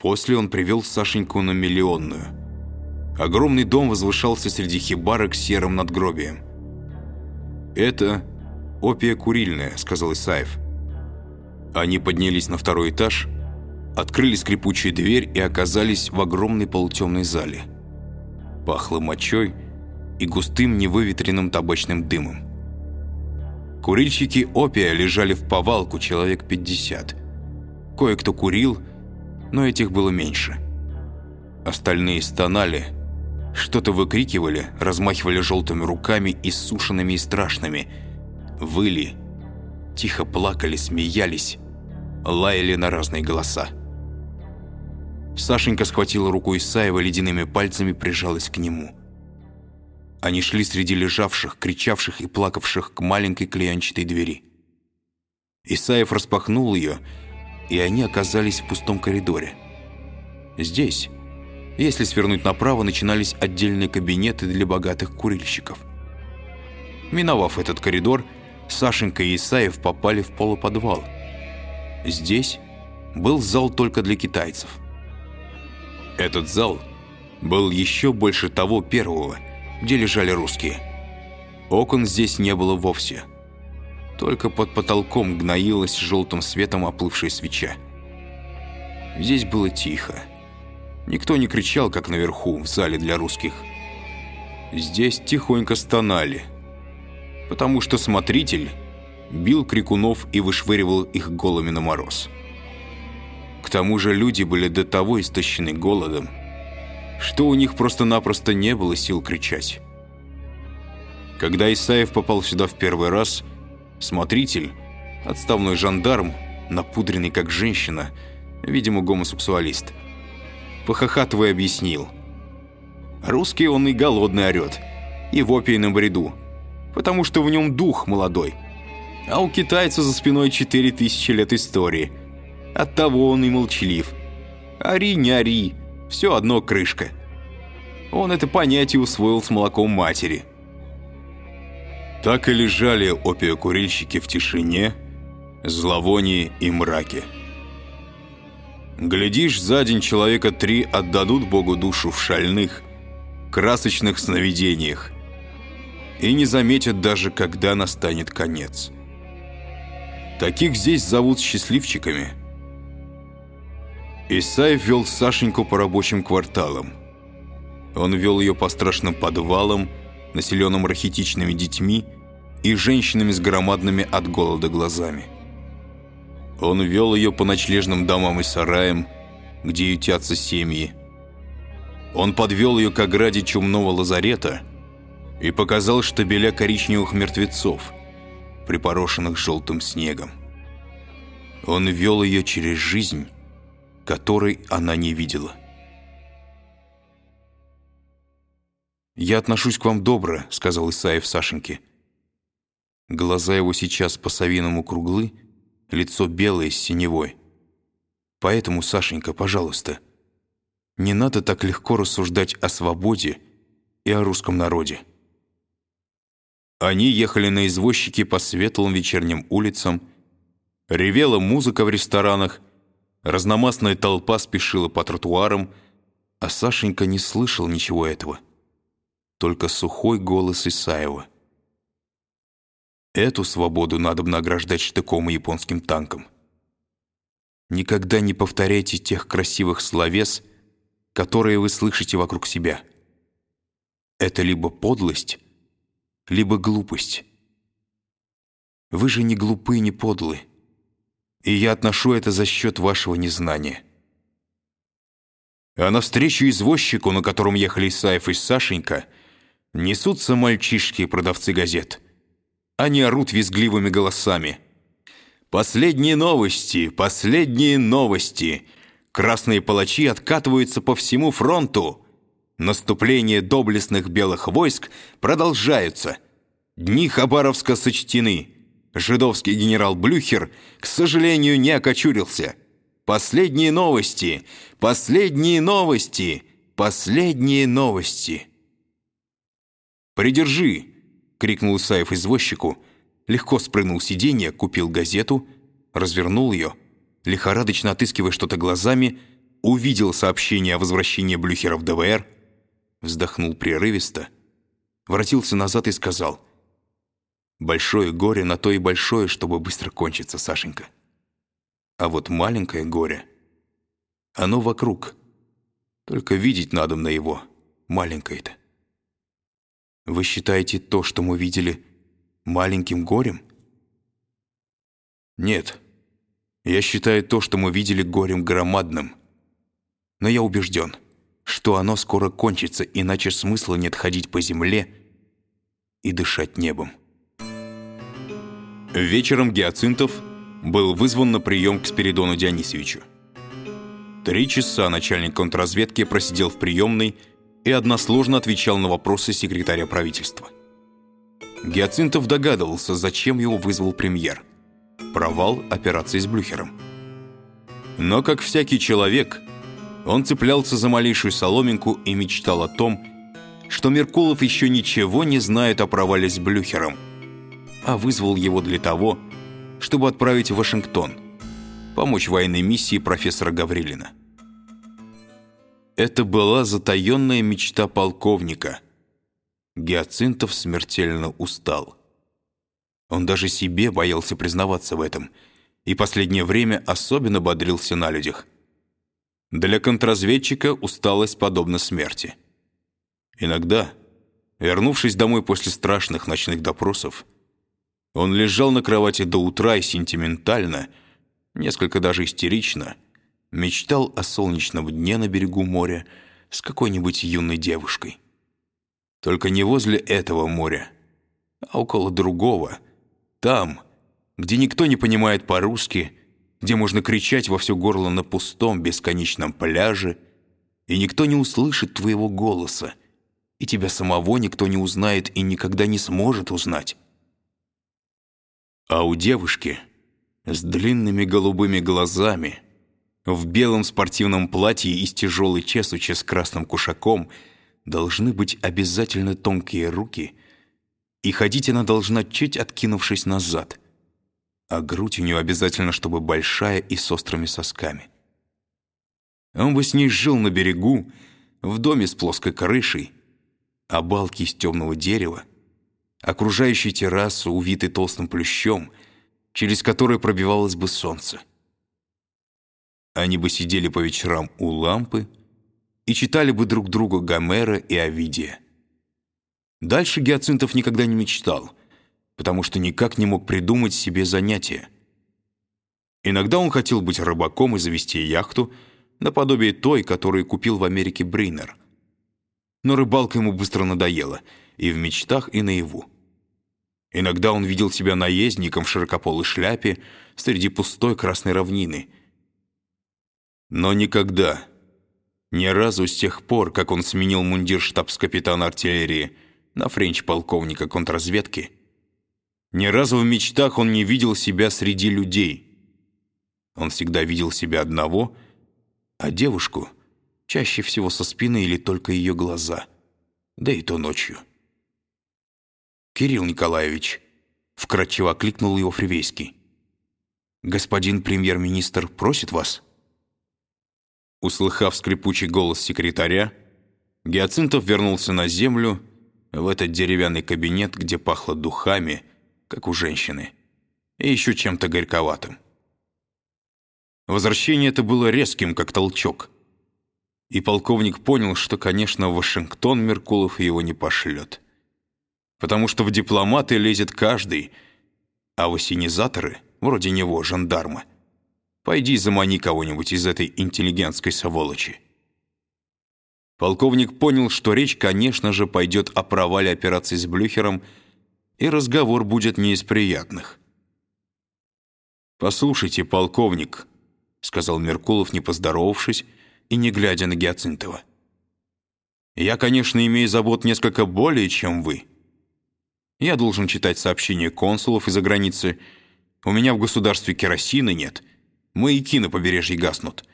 После он привел Сашеньку на миллионную. Огромный дом возвышался среди хибарок серым надгробием. «Это опия курильная», — сказал Исаев. Они поднялись на второй этаж, открыли скрипучую дверь и оказались в огромной полутемной зале. Пахло мочой и густым невыветренным табачным дымом. Курильщики опия лежали в повалку человек 50. Кое-кто курил, но этих было меньше. Остальные стонали, что-то выкрикивали, размахивали желтыми руками, иссушенными и страшными, выли, тихо плакали, смеялись, лаяли на разные голоса. Сашенька схватила руку Исаева ледяными пальцами, прижалась к нему. Они шли среди лежавших, кричавших и плакавших к маленькой клеенчатой двери. Исаев распахнул ее, и они оказались в пустом коридоре. Здесь, если свернуть направо, начинались отдельные кабинеты для богатых курильщиков. Миновав этот коридор, Сашенька и Исаев попали в полуподвал. Здесь был зал только для китайцев. Этот зал был еще больше того первого – где лежали русские. Окон здесь не было вовсе. Только под потолком гноилась желтым светом оплывшая свеча. Здесь было тихо. Никто не кричал, как наверху, в зале для русских. Здесь тихонько стонали, потому что смотритель бил крикунов и вышвыривал их голыми на мороз. К тому же люди были до того истощены голодом, что у них просто-напросто не было сил кричать. Когда Исаев попал сюда в первый раз, смотритель, отставной жандарм, напудренный как женщина, видимо, гомосексуалист, похохатывая объяснил. Русский он и голодный орет, и в опийном бреду, потому что в нем дух молодой. А у китайца за спиной четыре тысячи лет истории. Оттого он и молчалив. Ори, не ори, все одно крышка. Он это понятие усвоил с молоком матери. Так и лежали опиокурильщики в тишине, зловонии и мраке. Глядишь, за день человека три отдадут Богу душу в шальных, красочных сновидениях и не заметят даже, когда настанет конец. Таких здесь зовут счастливчиками – Исаев вел Сашеньку по рабочим кварталам. Он вел ее по страшным подвалам, населенным рахитичными детьми и женщинами с громадными от голода глазами. Он вел ее по ночлежным домам и сараям, где ютятся семьи. Он подвел ее к ограде чумного лазарета и показал штабеля коричневых мертвецов, припорошенных желтым снегом. Он вел ее через жизнь, которой она не видела. «Я отношусь к вам добро», — сказал Исаев Сашеньке. Глаза его сейчас по-совиному круглы, лицо белое с синевой. Поэтому, Сашенька, пожалуйста, не надо так легко рассуждать о свободе и о русском народе. Они ехали на извозчике по светлым вечерним улицам, ревела музыка в ресторанах, Разномастная толпа спешила по тротуарам, а Сашенька не слышал ничего этого. Только сухой голос Исаева. Эту свободу надо награждать штыком и японским танком. Никогда не повторяйте тех красивых словес, которые вы слышите вокруг себя. Это либо подлость, либо глупость. Вы же не глупы, не подлы и я отношу это за счет вашего незнания. А навстречу извозчику, на котором ехали Исаев и Сашенька, несутся мальчишки и продавцы газет. Они орут визгливыми голосами. «Последние новости! Последние новости!» Красные палачи откатываются по всему фронту. Наступление доблестных белых войск продолжаются. Дни Хабаровска сочтены. Жидовский генерал Блюхер, к сожалению, не окочурился. Последние новости! Последние новости! Последние новости! «Придержи!» — крикнул Исаев извозчику. Легко спрыгнул с сиденья, купил газету, развернул ее, лихорадочно отыскивая что-то глазами, увидел сообщение о возвращении Блюхера в ДВР, вздохнул прерывисто, воротился назад и сказал, «Большое горе на то и большое, чтобы быстро кончиться, Сашенька. А вот маленькое горе, оно вокруг, только видеть надо на его, маленькое-то». Вы считаете то, что мы видели, маленьким горем? Нет. Я считаю то, что мы видели горем громадным. Но я убежден, что оно скоро кончится, иначе смысла нет ходить по земле и дышать небом. Вечером Гиацинтов был вызван на прием к Спиридону Дионисовичу. Три часа начальник контрразведки просидел в приемной и односложно отвечал на вопросы секретаря правительства. Гиацинтов догадывался, зачем его вызвал премьер. Провал операции с Блюхером. Но, как всякий человек, он цеплялся за малейшую соломинку и мечтал о том, что Меркулов еще ничего не знает о провале с Блюхером, а вызвал его для того, чтобы отправить в Вашингтон, помочь военной миссии профессора Гаврилина. Это была затаенная мечта полковника. Гиацинтов смертельно устал. Он даже себе боялся признаваться в этом, и последнее время особенно бодрился на людях. Для контрразведчика усталость подобна смерти. Иногда, вернувшись домой после страшных ночных допросов, он лежал на кровати до утра и сентиментально, несколько даже истерично, мечтал о солнечном дне на берегу моря с какой-нибудь юной девушкой. Только не возле этого моря, а около другого, там, где никто не понимает по-русски, где можно кричать во все горло на пустом бесконечном пляже, и никто не услышит твоего голоса, и тебя самого никто не узнает и никогда не сможет узнать. А у девушки с длинными голубыми глазами — в белом спортивном платье и с тяжелой чесуче с красным кушаком должны быть обязательно тонкие руки, и ходить она должна чуть откинувшись назад, а грудь у нее обязательно, чтобы большая и с острыми сосками. Он бы с ней жил на берегу, в доме с плоской крышей, а балки из темного дерева, окружающие террасу, увитой толстым плющом, через который пробивалось бы солнце. Они бы сидели по вечерам у лампы и читали бы друг другу Гомера и Овидия. Дальше Гиацинтов никогда не мечтал, потому что никак не мог придумать себе занятия. Иногда он хотел быть рыбаком и завести яхту, наподобие той, которую купил в Америке Бринер. Но рыбалка ему быстро надоела, и в мечтах, и наяву. Иногда он видел себя наездником в широкополой шляпе среди пустой красной равнины — но никогда, ни разу с тех пор, как он сменил мундир штабс-капитана артиллерии на френч-полковника контрразведки, ни разу в мечтах он не видел себя среди людей. Он всегда видел себя одного, а девушку чаще всего со спины или только ее глаза, да и то ночью. «Кирилл Николаевич», — вкратчиво окликнул его Фривейский, «господин премьер-министр просит вас». Услыхав скрипучий голос секретаря, Гиацинтов вернулся на землю, в этот деревянный кабинет, где пахло духами, как у женщины, и еще чем-то горьковатым. Возвращение это было резким, как толчок. И полковник понял, что, конечно, в Вашингтон Меркулов его не пошлет. Потому что в дипломаты лезет каждый, а в осенизаторы, вроде него, жандармы, Пойди замани кого-нибудь из этой интеллигентской сволочи». Полковник понял, что речь, конечно же, пойдет о провале операции с Блюхером, и разговор будет не из приятных. «Послушайте, полковник», — сказал Меркулов, не поздоровавшись и не глядя на Гиацинтова. «Я, конечно, имею забот несколько более, чем вы. Я должен читать сообщения консулов из-за границы. У меня в государстве керосина нет, Маяки на побережье гаснут.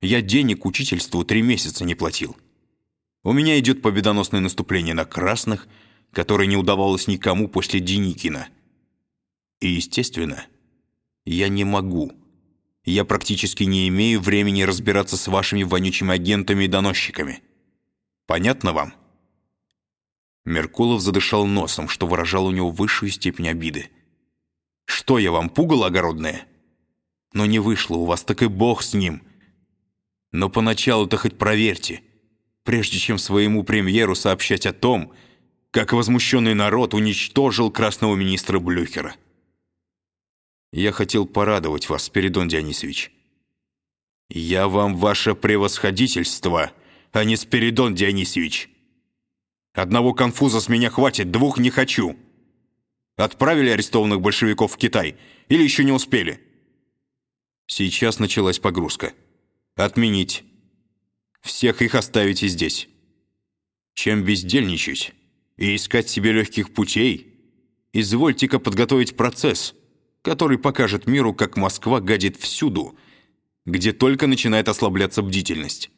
Я денег учительству три месяца не платил. У меня идет победоносное наступление на красных, которое не удавалось никому после Деникина. И, естественно, я не могу, Я практически не имею времени разбираться с вашими вонючими агентами и доносчиками. Понятно вам?» Меркулов задышал носом, что выражало у него высшую степень обиды. «Что я вам, пугало огородное?» «Но не вышло у вас, так и бог с ним. Но поначалу-то хоть проверьте, прежде чем своему премьеру сообщать о том, как возмущенный народ уничтожил красного министра Блюхера. Я хотел порадовать вас, Спиридон Дионисович. Я вам ваше превосходительство, а не Спиридон Дионисович. Одного конфуза с меня хватит, двух не хочу. Отправили арестованных большевиков в Китай или еще не успели? Сейчас началась погрузка. Отменить. Всех их оставите здесь. Чем бездельничать и искать себе легких путей, извольте-ка подготовить процесс, который покажет миру, как Москва гадит всюду, где только начинает ослабляться бдительность.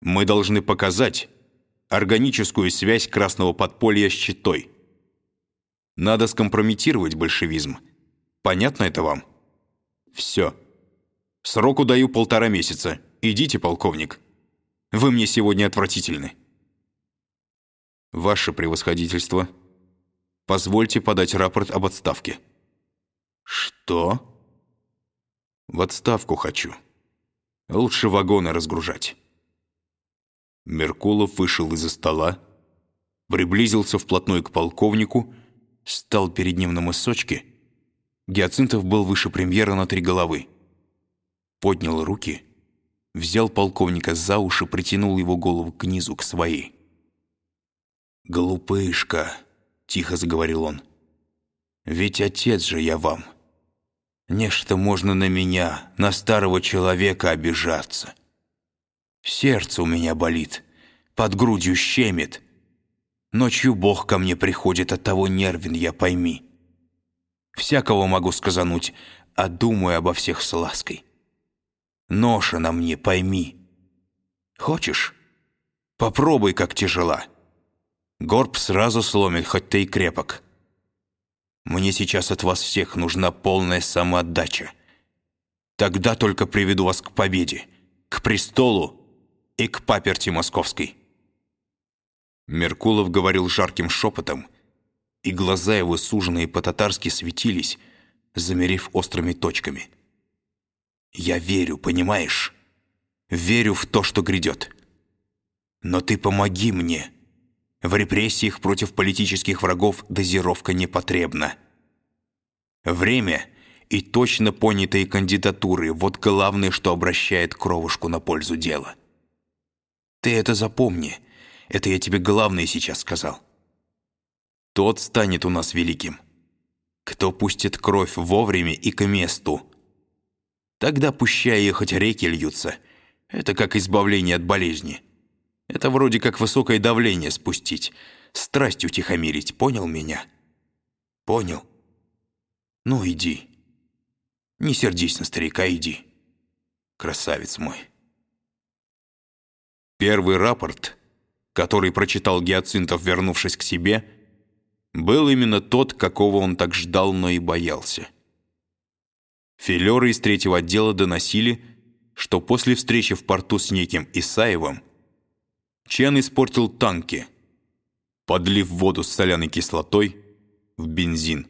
Мы должны показать органическую связь красного подполья с Читой. Надо скомпрометировать большевизм. Понятно это вам? Все. Сроку даю полтора месяца. Идите, полковник. Вы мне сегодня отвратительны. Ваше превосходительство, позвольте подать рапорт об отставке. Что? В отставку хочу. Лучше вагоны разгружать. Меркулов вышел из-за стола, приблизился вплотную к полковнику, стал перед ним на мысочке. Гиацинтов был выше премьера на три головы. Поднял руки, взял полковника за уши, притянул его голову к низу, к своей. «Глупышка», — тихо заговорил он, — «ведь отец же я вам. Нечто можно на меня, на старого человека обижаться. Сердце у меня болит, под грудью щемит. Ночью Бог ко мне приходит, от того нервен я, пойми. Всякого могу сказануть, а думаю обо всех с лаской. Ноша на мне, пойми. Хочешь? Попробуй, как тяжела». Горб сразу сломит, хоть ты и крепок. Мне сейчас от вас всех нужна полная самоотдача. Тогда только приведу вас к победе, к престолу и к паперти московской». Меркулов говорил жарким шепотом, и глаза его, суженные по-татарски, светились, замерив острыми точками. «Я верю, понимаешь? Верю в то, что грядет. Но ты помоги мне». В репрессиях против политических врагов дозировка не потребна. Время и точно понятые кандидатуры – вот главное, что обращает кровушку на пользу дела. Ты это запомни. Это я тебе главное сейчас сказал. Тот станет у нас великим, кто пустит кровь вовремя и к месту. Тогда пущая хоть реки льются. Это как избавление от болезни. Это вроде как высокое давление спустить, страсть утихомирить, понял меня? Понял? Ну, иди. Не сердись на старика, иди. Красавец мой. Первый рапорт, который прочитал Гиацинтов, вернувшись к себе, был именно тот, какого он так ждал, но и боялся. Филеры из третьего отдела доносили, что после встречи в порту с неким Исаевым Чен испортил танки, подлив воду с соляной кислотой в бензин.